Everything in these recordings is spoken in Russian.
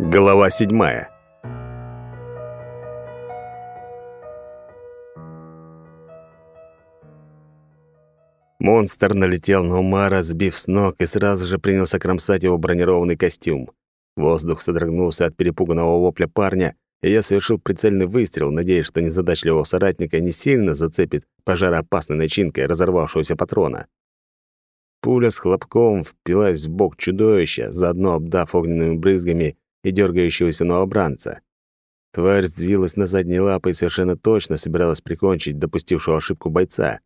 Глава седьмая. Монстр налетел на Умара, сбив с ног, и сразу же принялся кромсать его бронированный костюм. Воздух содрогнулся от перепуганного вопля парня, и я совершил прицельный выстрел, надеясь, что незадачливого соратника не сильно зацепит пожароопасной начинкой разорвавшегося патрона. Пуля с хлопком впилась в бок чудовища, заодно обдав огненными брызгами и дергающегося новобранца. Тварь взвилась на задние лапы и совершенно точно собиралась прикончить допустившего ошибку бойца.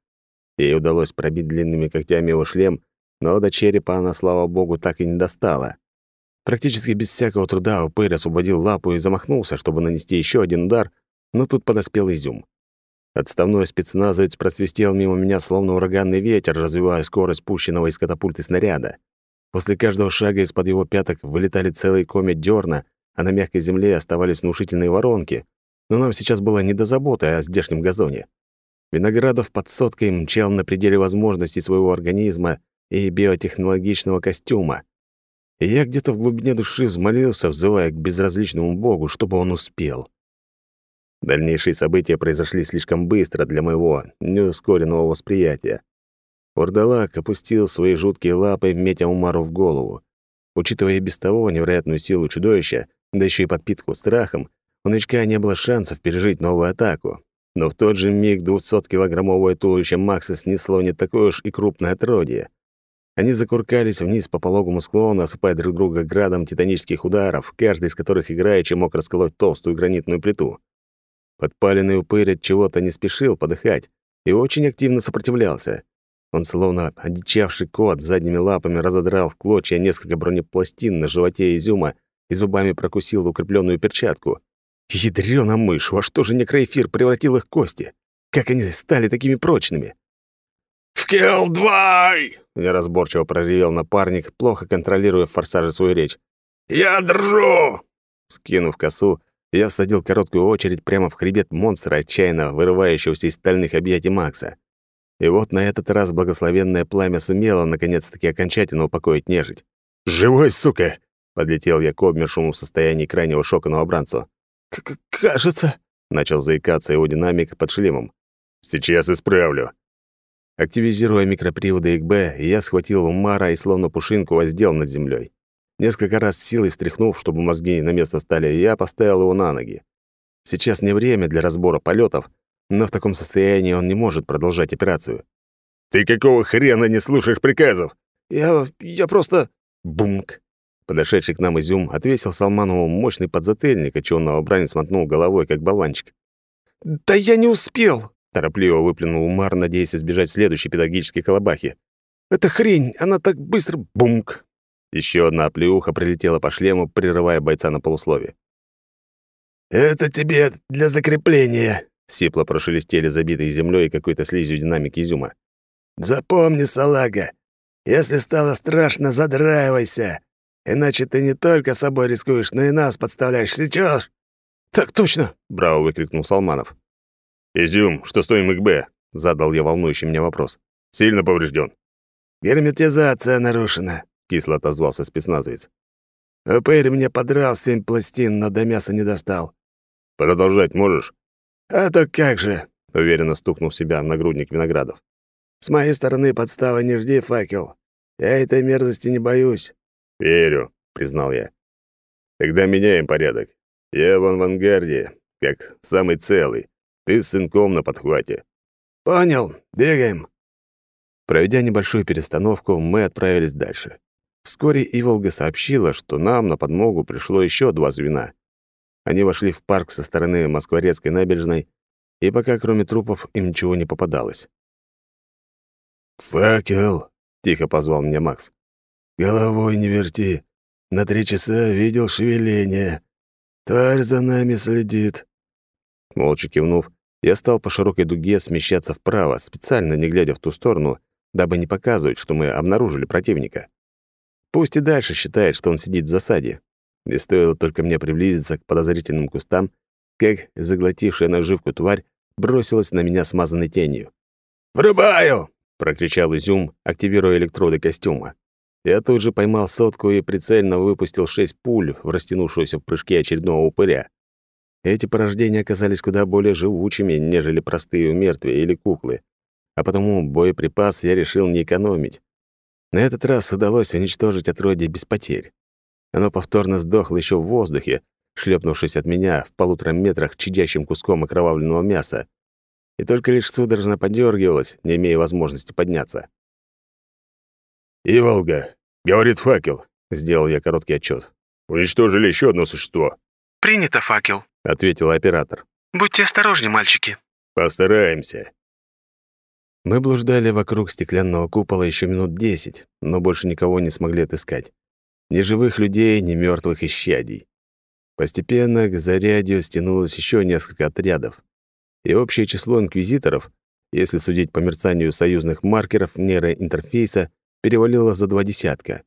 Ей удалось пробить длинными когтями его шлем, но до черепа она, слава богу, так и не достала. Практически без всякого труда упырь освободил лапу и замахнулся, чтобы нанести еще один удар, но тут подоспел изюм. Отставной спецназовец просвистел мимо меня, словно ураганный ветер, развивая скорость пущенного из катапульты снаряда. После каждого шага из-под его пяток вылетали целые коми дерна, а на мягкой земле оставались внушительные воронки. Но нам сейчас было не до заботы о здешнем газоне. Виноградов под соткой мчал на пределе возможностей своего организма и биотехнологичного костюма. И я где-то в глубине души взмолился, взывая к безразличному богу, чтобы он успел. Дальнейшие события произошли слишком быстро для моего неускоренного восприятия. Урдалак опустил свои жуткие лапы, метя Умару в голову. Учитывая без того невероятную силу чудовища, да еще и подпитку страхом, у новичка не было шансов пережить новую атаку. Но в тот же миг 200-килограммовое туловище Макса снесло не такое уж и крупное отродье. Они закуркались вниз по пологому склону, осыпая друг друга градом титанических ударов, каждый из которых играючи мог расколоть толстую гранитную плиту. Подпаленный упырь от чего-то не спешил подыхать и очень активно сопротивлялся. Он, словно одичавший кот, задними лапами разодрал в клочья несколько бронепластин на животе изюма и зубами прокусил укрепленную перчатку. Ядрёна мышь, во что же некроэфир превратил их кости? Как они стали такими прочными? «В двай!» — неразборчиво проревел напарник, плохо контролируя в форсаже свою речь. «Я држу!» Скинув косу, я всадил короткую очередь прямо в хребет монстра, отчаянно вырывающегося из стальных объятий Макса. И вот на этот раз благословенное пламя сумело наконец-таки окончательно упокоить нежить. «Живой, сука!» — подлетел я к обмершему в состоянии крайнего шока новобранцу. К «Кажется...» — начал заикаться его динамик под шлемом. «Сейчас исправлю». Активизируя микроприводы ИКБ, я схватил Умара и словно пушинку воздел над землей. Несколько раз силой встряхнув, чтобы мозги на место встали, я поставил его на ноги. Сейчас не время для разбора полетов, но в таком состоянии он не может продолжать операцию. «Ты какого хрена не слушаешь приказов?» «Я... я просто...» Бумк. Подошедший к нам изюм отвесил Салманову мощный подзатыльник, отчего новобранец мотнул головой, как болванчик. «Да я не успел!» — торопливо выплюнул Умар, надеясь избежать следующей педагогической колобахи. «Эта хрень, она так быстро...» Бумк. Еще одна оплеуха прилетела по шлему, прерывая бойца на полуслове. «Это тебе для закрепления», — сипло прошелестели забитые землей и какой-то слизью динамики изюма. «Запомни, салага, если стало страшно, задраивайся, иначе ты не только собой рискуешь, но и нас подставляешь. Сейчас!» «Так точно!» — браво выкрикнул Салманов. «Изюм, что стоим ИКБ?» — задал я волнующий меня вопрос. «Сильно поврежден. «Герметизация нарушена», кисло отозвался спецназовец. «Упырь мне подрал семь пластин, но до мяса не достал». «Продолжать можешь?» «А то как же», — уверенно стукнул себя в нагрудник Виноградов. «С моей стороны подставы не жди, факел. Я этой мерзости не боюсь». «Верю», — признал я. «Тогда меняем порядок. Я в авангарде, как самый целый. Ты с сынком на подхвате». «Понял. Двигаем». Проведя небольшую перестановку, мы отправились дальше. Вскоре Иволга сообщила, что нам на подмогу пришло еще два звена. Они вошли в парк со стороны Москворецкой набережной, и пока кроме трупов им ничего не попадалось. «Факел!» — тихо позвал меня Макс. «Головой не верти. На три часа видел шевеление. Тварь за нами следит». Молча кивнув, я стал по широкой дуге смещаться вправо, специально не глядя в ту сторону, дабы не показывать, что мы обнаружили противника. Пусть и дальше считает, что он сидит в засаде. И стоило только мне приблизиться к подозрительным кустам, как заглотившая наживку тварь бросилась на меня смазанной тенью. «Врубаю!» — прокричал Изюм, активируя электроды костюма. Я тут же поймал сотку и прицельно выпустил шесть пуль в растянувшуюся в прыжке очередного упыря. Эти порождения оказались куда более живучими, нежели простые умертвия или куклы, а потому боеприпас я решил не экономить. На этот раз удалось уничтожить отродье без потерь. Оно повторно сдохло еще в воздухе, шлепнувшись от меня в полутора метрах чадящим куском окровавленного мяса, и только лишь судорожно подергивалось, не имея возможности подняться. «Иволга!» — говорит факел. Сделал я короткий отчет. «Уничтожили еще одно существо». «Принято, факел», — ответил оператор. «Будьте осторожнее, мальчики». «Постараемся». Мы блуждали вокруг стеклянного купола еще минут десять, но больше никого не смогли отыскать. Ни живых людей, ни мертвых исчадий. Постепенно к зарядью стянулось еще несколько отрядов. И общее число инквизиторов, если судить по мерцанию союзных маркеров нейроинтерфейса, перевалило за два десятка.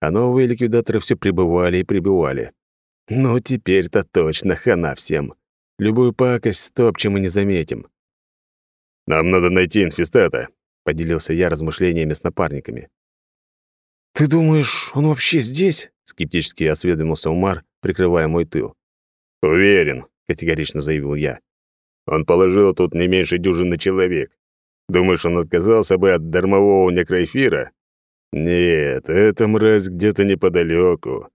А новые ликвидаторы все прибывали и прибывали. Ну, теперь-то точно хана всем. Любую пакость стопчем и не заметим. «Нам надо найти инфестата», — поделился я размышлениями с напарниками. «Ты думаешь, он вообще здесь?» — скептически осведомился Умар, прикрывая мой тыл. «Уверен», — категорично заявил я. «Он положил тут не меньше дюжины человек. Думаешь, он отказался бы от дармового некроэфира? Нет, эта мразь где-то неподалеку.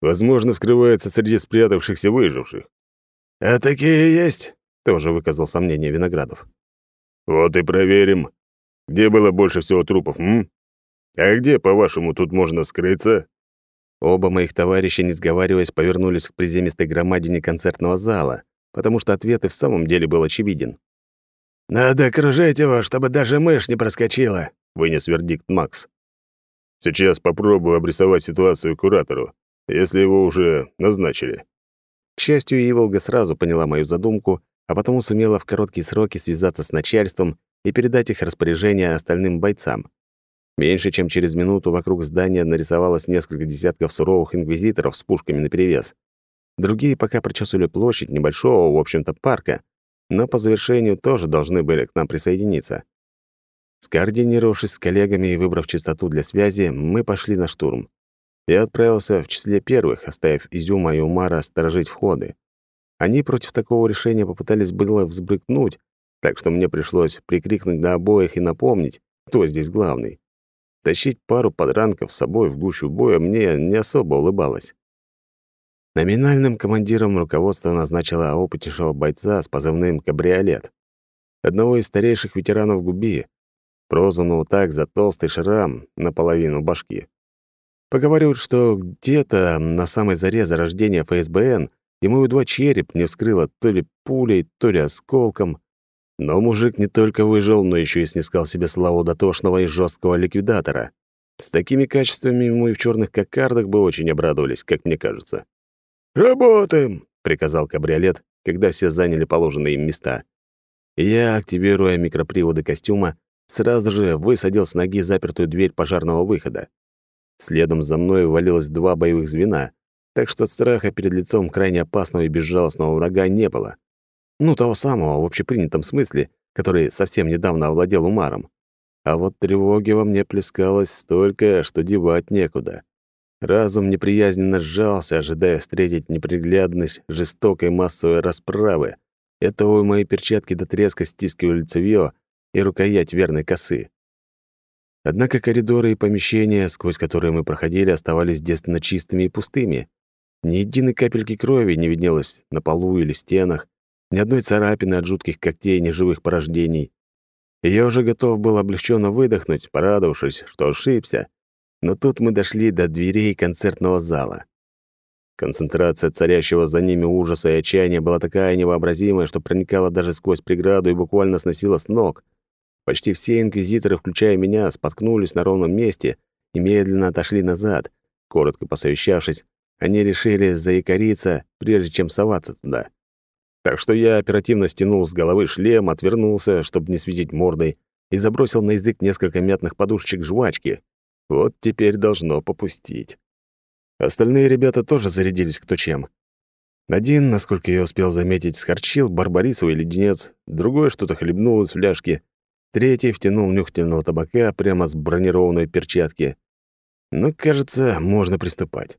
Возможно, скрывается среди спрятавшихся выживших. «А такие есть?» — тоже выказал сомнение Виноградов. «Вот и проверим. Где было больше всего трупов, м? А где, по-вашему, тут можно скрыться?» Оба моих товарища, не сговариваясь, повернулись к приземистой громадине концертного зала, потому что ответ и в самом деле был очевиден. «Надо окружать его, чтобы даже мышь не проскочила», — вынес вердикт Макс. Сейчас попробую обрисовать ситуацию куратору, если его уже назначили. К счастью, Иволга сразу поняла мою задумку, а потому сумела в короткие сроки связаться с начальством и передать их распоряжения остальным бойцам. Меньше чем через минуту вокруг здания нарисовалось несколько десятков суровых инквизиторов с пушками наперевес. Другие пока прочесывали площадь небольшого, в общем-то, парка, но по завершению тоже должны были к нам присоединиться. Скоординировавшись с коллегами и выбрав частоту для связи, мы пошли на штурм. Я отправился в числе первых, оставив Изюма и Умара сторожить входы. Они против такого решения попытались было взбрыкнуть, так что мне пришлось прикрикнуть на обоих и напомнить, кто здесь главный. Тащить пару подранков с собой в гущу боя мне не особо улыбалось. Номинальным командиром руководство назначило опытнейшего бойца с позывным «Кабриолет», одного из старейших ветеранов Губи, прозванного так за толстый шрам наполовину башки. Поговаривают, что где-то на самой заре зарождения ФСБН ему едва череп не вскрыло то ли пулей, то ли осколком. Но мужик не только выжил, но еще и снискал себе славу дотошного и жесткого ликвидатора. С такими качествами и в черных кокардах бы очень обрадовались, как мне кажется. «Работаем!» — приказал кабриолет, когда все заняли положенные им места. Я, активируя микроприводы костюма, Сразу же высадил с ноги запертую дверь пожарного выхода. Следом за мной ввалилось два боевых звена, так что страха перед лицом крайне опасного и безжалостного врага не было. Ну, того самого, в общепринятом смысле, который совсем недавно овладел Умаром. А вот тревоги во мне плескалось столько, что девать некуда. Разум неприязненно сжался, ожидая встретить неприглядность жестокой массовой расправы. Это у мои перчатки до треска стискивали цевьё, и рукоять верной косы. Однако коридоры и помещения, сквозь которые мы проходили, оставались девственно чистыми и пустыми. Ни единой капельки крови не виднелось на полу или стенах, ни одной царапины от жутких когтей неживых порождений. И я уже готов был облегченно выдохнуть, порадовавшись, что ошибся. Но тут мы дошли до дверей концертного зала. Концентрация царящего за ними ужаса и отчаяния была такая невообразимая, что проникала даже сквозь преграду и буквально сносила с ног — Почти все инквизиторы, включая меня, споткнулись на ровном месте и медленно отошли назад. Коротко посовещавшись, они решили заикариться, прежде чем соваться туда. Так что я оперативно стянул с головы шлем, отвернулся, чтобы не светить мордой, и забросил на язык несколько мятных подушечек жвачки. Вот теперь должно попустить. Остальные ребята тоже зарядились кто чем. Один, насколько я успел заметить, схорчил барбарисовый леденец, другой что-то хлебнул из фляжки, Третий втянул нюхательного табака прямо с бронированной перчатки. Но, кажется, можно приступать.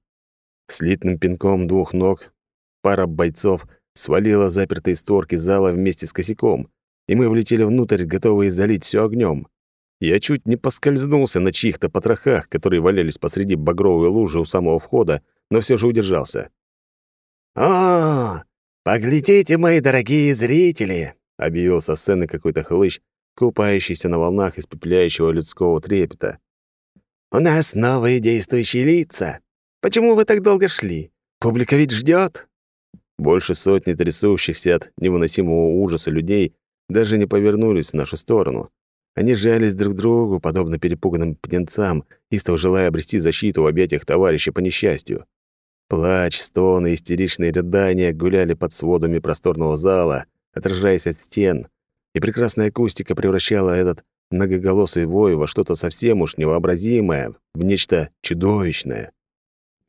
Слитным пинком двух ног пара бойцов свалила запертые створки зала вместе с косяком, и мы влетели внутрь, готовые залить все огнем. Я чуть не поскользнулся на чьих-то потрохах, которые валялись посреди багровой лужи у самого входа, но все же удержался. «О, поглядите, мои дорогие зрители!» — объявил со сцены какой-то хлыщ, купающийся на волнах испепеляющего людского трепета. «У нас новые действующие лица. Почему вы так долго шли? Публика ведь ждет. Больше сотни трясущихся от невыносимого ужаса людей даже не повернулись в нашу сторону. Они жались друг к другу, подобно перепуганным птенцам, истово желая обрести защиту в объятиях товарища по несчастью. Плач, стоны, истеричные рыдания гуляли под сводами просторного зала, отражаясь от стен, и прекрасная акустика превращала этот многоголосый вой во что-то совсем уж невообразимое, в нечто чудовищное.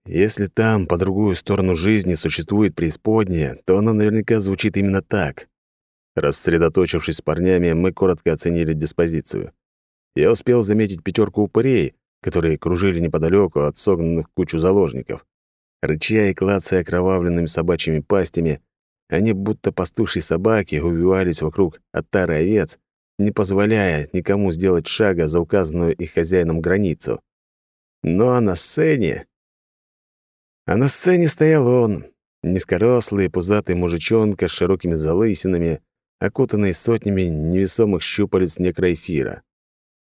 Если там, по другую сторону жизни, существует преисподняя, то она наверняка звучит именно так. Рассредоточившись с парнями, мы коротко оценили диспозицию. Я успел заметить пятерку упырей, которые кружили неподалеку от согнанных кучу заложников. Рыча и клацая окровавленными собачьими пастями, они будто пастушьи собаки увивались вокруг оттары овец, не позволяя никому сделать шага за указанную их хозяином границу. Ну а на сцене... А на сцене стоял он, низкорослый, пузатый мужичонка с широкими залысинами, окутанный сотнями невесомых щупалец некроэфира.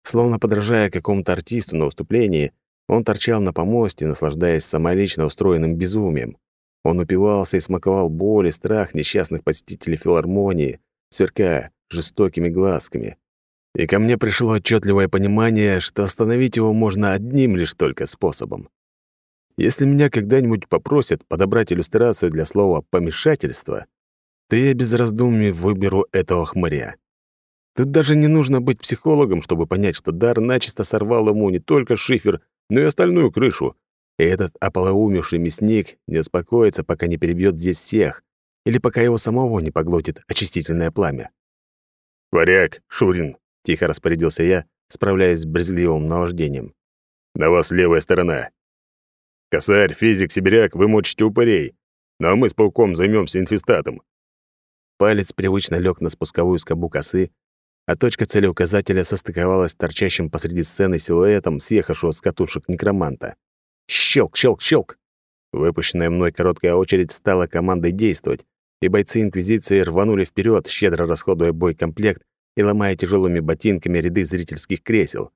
Словно подражая какому-то артисту на выступлении, он торчал на помосте, наслаждаясь самолично устроенным безумием. Он упивался и смаковал боль и страх несчастных посетителей филармонии, сверкая жестокими глазками. И ко мне пришло отчетливое понимание, что остановить его можно одним лишь только способом. Если меня когда-нибудь попросят подобрать иллюстрацию для слова «помешательство», то я без раздумий выберу этого хмыря. Тут даже не нужно быть психологом, чтобы понять, что дар начисто сорвал ему не только шифер, но и остальную крышу. И этот ополоумевший мясник не успокоится, пока не перебьет здесь всех, или пока его самого не поглотит очистительное пламя. «Варяг, Шурин!» — тихо распорядился я, справляясь с брезгливым наваждением. «На вас левая сторона. Косарь, физик, сибиряк, вы мочите упырей, ну а мы с пауком займемся инфестатом. Палец привычно лег на спусковую скобу косы, а точка целеуказателя состыковалась с торчащим посреди сцены силуэтом съехавшего с катушек некроманта. Щелк, щелк, щелк! Выпущенная мной короткая очередь стала командой действовать, и бойцы Инквизиции рванули вперед, щедро расходуя бойкомплект и ломая тяжелыми ботинками ряды зрительских кресел.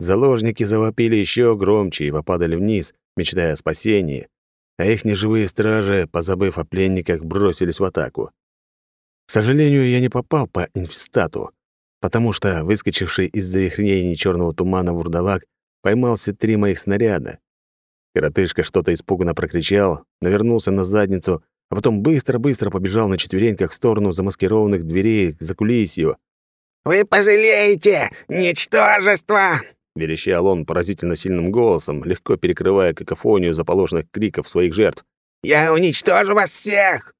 Заложники завопили еще громче и попадали вниз, мечтая о спасении, а их неживые стражи, позабыв о пленниках, бросились в атаку. К сожалению, я не попал по инфестату, потому что выскочивший из завихрения черного тумана вурдалак поймал все три моих снаряда. Коротышка что-то испуганно прокричал, навернулся на задницу, а потом быстро-быстро побежал на четвереньках в сторону замаскированных дверей за кулисью. «Вы пожалеете, ничтожество!» — верещал он поразительно сильным голосом, легко перекрывая какофонию заположенных криков своих жертв. «Я уничтожу вас всех!»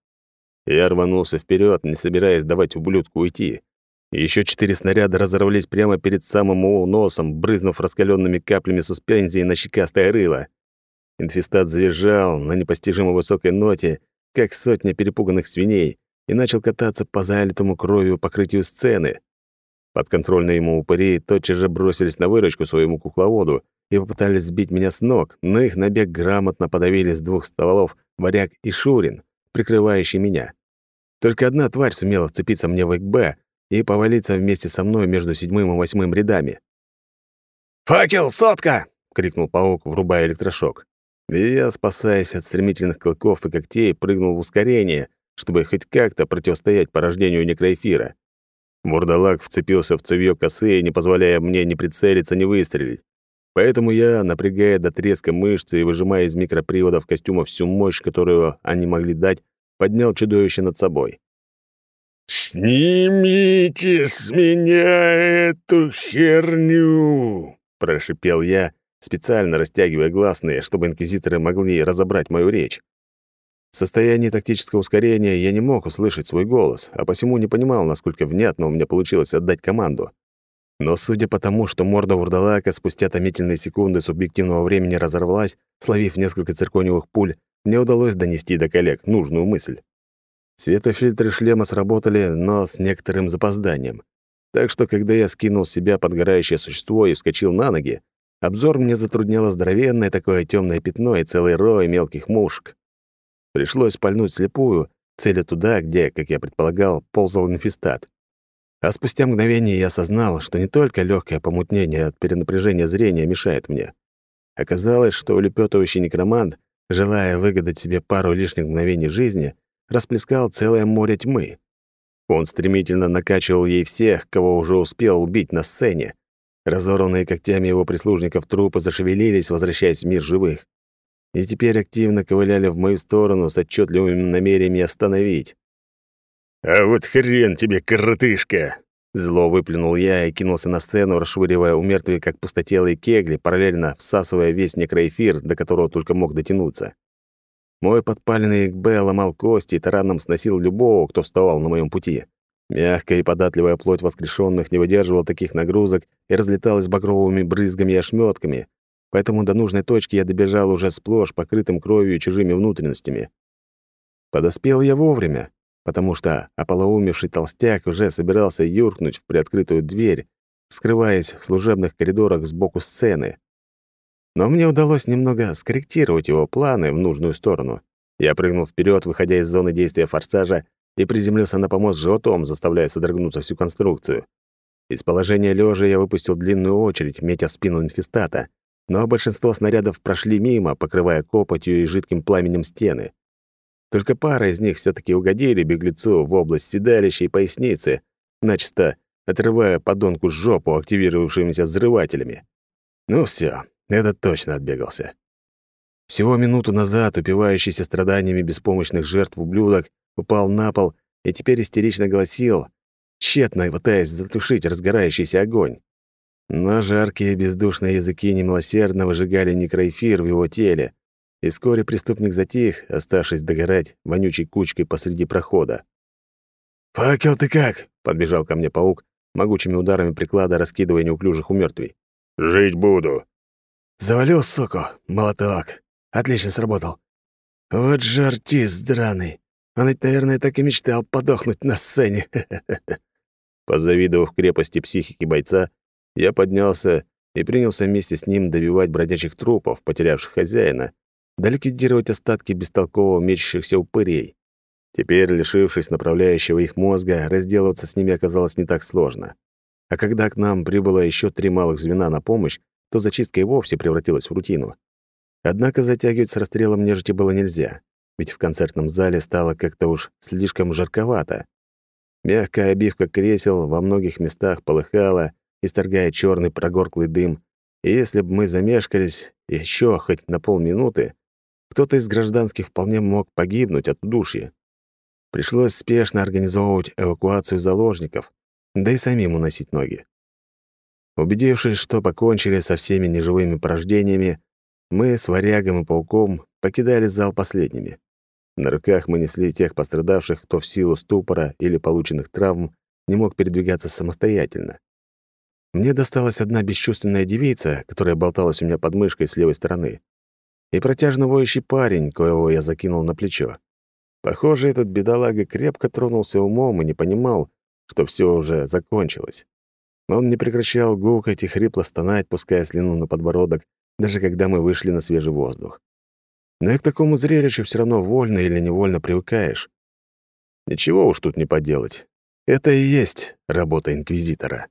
Я рванулся вперед, не собираясь давать ублюдку уйти. Еще четыре снаряда разорвались прямо перед самым его носом, брызнув раскаленными каплями суспензии на щекастое рыло. Инфестат завизжал на непостижимо высокой ноте, как сотня перепуганных свиней, и начал кататься по залитому кровью покрытию сцены. Подконтрольные ему упыри тотчас же бросились на выручку своему кукловоду и попытались сбить меня с ног, но их набег грамотно подавили с двух стволов варяг и Шурин, прикрывающий меня. Только одна тварь сумела вцепиться мне в ЭКБ и повалиться вместе со мной между седьмым и восьмым рядами. «Факел, сотка!» — крикнул паук, врубая электрошок. И я, спасаясь от стремительных клыков и когтей, прыгнул в ускорение, чтобы хоть как-то противостоять порождению некроэфира. Мурдалак вцепился в цевьё косы, не позволяя мне ни прицелиться, ни выстрелить. Поэтому я, напрягая до треска мышцы и выжимая из микроприводов костюма всю мощь, которую они могли дать, поднял чудовище над собой. «Снимите с меня эту херню!» — прошипел я, специально растягивая гласные, чтобы инквизиторы могли разобрать мою речь. В состоянии тактического ускорения я не мог услышать свой голос, а посему не понимал, насколько внятно у меня получилось отдать команду. Но судя по тому, что морда вурдалака спустя томительные секунды субъективного времени разорвалась, словив несколько циркониевых пуль, мне удалось донести до коллег нужную мысль. Светофильтры шлема сработали, но с некоторым запозданием. Так что, когда я скинул с себя подгорающее существо и вскочил на ноги, обзор мне затрудняло здоровенное такое темное пятно и целый рой мелких мушек. Пришлось пальнуть слепую, целя туда, где, как я предполагал, ползал инфестат. А спустя мгновение я осознал, что не только легкое помутнение от перенапряжения зрения мешает мне. Оказалось, что улепетывающий некромант, желая выгадать себе пару лишних мгновений жизни, расплескал целое море тьмы. Он стремительно накачивал ей всех, кого уже успел убить на сцене. Разорванные когтями его прислужников трупы зашевелились, возвращаясь в мир живых. И теперь активно ковыляли в мою сторону с отчетливыми намерениями остановить. «А вот хрен тебе, коротышка!» Зло выплюнул я и кинулся на сцену, расшвыривая у мертвых как пустотелые кегли, параллельно всасывая весь некроэфир, до которого только мог дотянуться. Мой подпаленный ИКБ ломал кости и тараном сносил любого, кто вставал на моем пути. Мягкая и податливая плоть воскрешенных не выдерживала таких нагрузок и разлеталась багровыми брызгами и ошметками, поэтому до нужной точки я добежал уже сплошь покрытым кровью и чужими внутренностями. Подоспел я вовремя, потому что ополоумевший толстяк уже собирался юркнуть в приоткрытую дверь, скрываясь в служебных коридорах сбоку сцены. Но мне удалось немного скорректировать его планы в нужную сторону. Я прыгнул вперед, выходя из зоны действия форсажа, и приземлился на помост животом, заставляя содрогнуться всю конструкцию. Из положения лежа я выпустил длинную очередь, метя в спину инфестата, но большинство снарядов прошли мимо, покрывая копотью и жидким пламенем стены. Только пара из них все таки угодили беглецу в область седалища и поясницы, начисто отрывая подонку жопу активировавшимися взрывателями. Ну все, этот точно отбегался. Всего минуту назад упивающийся страданиями беспомощных жертв ублюдок упал на пол и теперь истерично голосил, тщетно пытаясь затушить разгорающийся огонь. Но жаркие бездушные языки немилосердно выжигали некроэфир в его теле, и вскоре преступник затих, оставшись догорать вонючей кучкой посреди прохода. «Факел ты как?» — подбежал ко мне паук, могучими ударами приклада раскидывая неуклюжих умертвий. «Жить буду!» «Завалил, суку, молоток. Отлично сработал. Вот же артист драный. Он ведь, наверное, так и мечтал подохнуть на сцене». Позавидовав крепости психики бойца, я поднялся и принялся вместе с ним добивать бродячих трупов, потерявших хозяина, да ликвидировать остатки бестолково мечущихся упырей. Теперь, лишившись направляющего их мозга, разделываться с ними оказалось не так сложно. А когда к нам прибыло еще три малых звена на помощь, то зачистка и вовсе превратилась в рутину. Однако затягивать с расстрелом нежити было нельзя, ведь в концертном зале стало как-то уж слишком жарковато. Мягкая обивка кресел во многих местах полыхала, исторгая черный прогорклый дым, и если бы мы замешкались еще хоть на полминуты, кто-то из гражданских вполне мог погибнуть от удушья. Пришлось спешно организовывать эвакуацию заложников, да и самим уносить ноги. Убедившись, что покончили со всеми неживыми порождениями, мы с варягом и пауком покидали зал последними. На руках мы несли тех пострадавших, кто в силу ступора или полученных травм не мог передвигаться самостоятельно. Мне досталась одна бесчувственная девица, которая болталась у меня под мышкой с левой стороны и протяжно воющий парень, коего я закинул на плечо. Похоже, этот бедолага крепко тронулся умом и не понимал, что все уже закончилось. Он не прекращал гукать и хрипло стонать, пуская слюну на подбородок, даже когда мы вышли на свежий воздух. Но и к такому зрелищу все равно вольно или невольно привыкаешь. Ничего уж тут не поделать. Это и есть работа инквизитора.